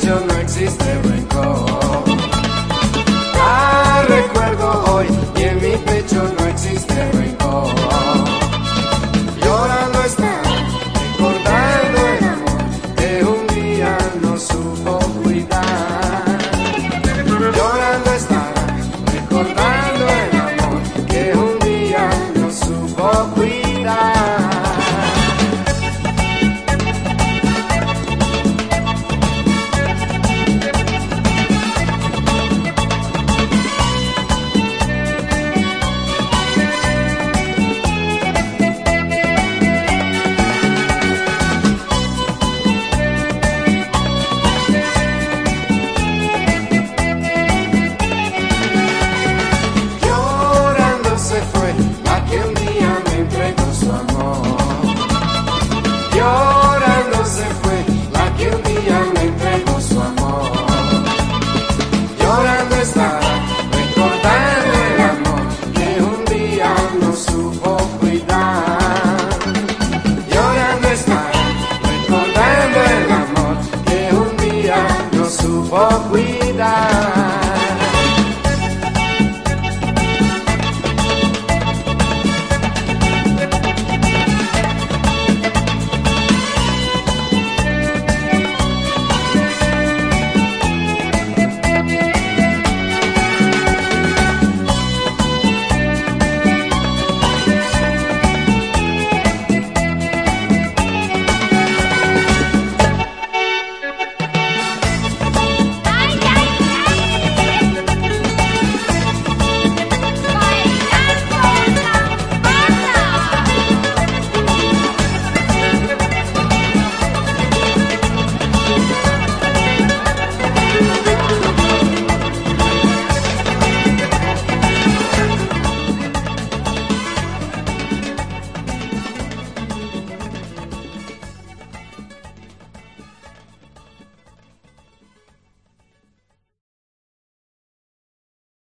dicho no existe rencor. Ah, recuerdo hoy y en mi pecho no existe rencor. Llorando está, recordando el amor que un día no supo cuidar. Llorando está, recordando el amor que un día no supo cuidar. llorando estaba, recordando el amor que un día no supo cuidar. Llorando estaba, recordando el amor que un día no supo cuidar.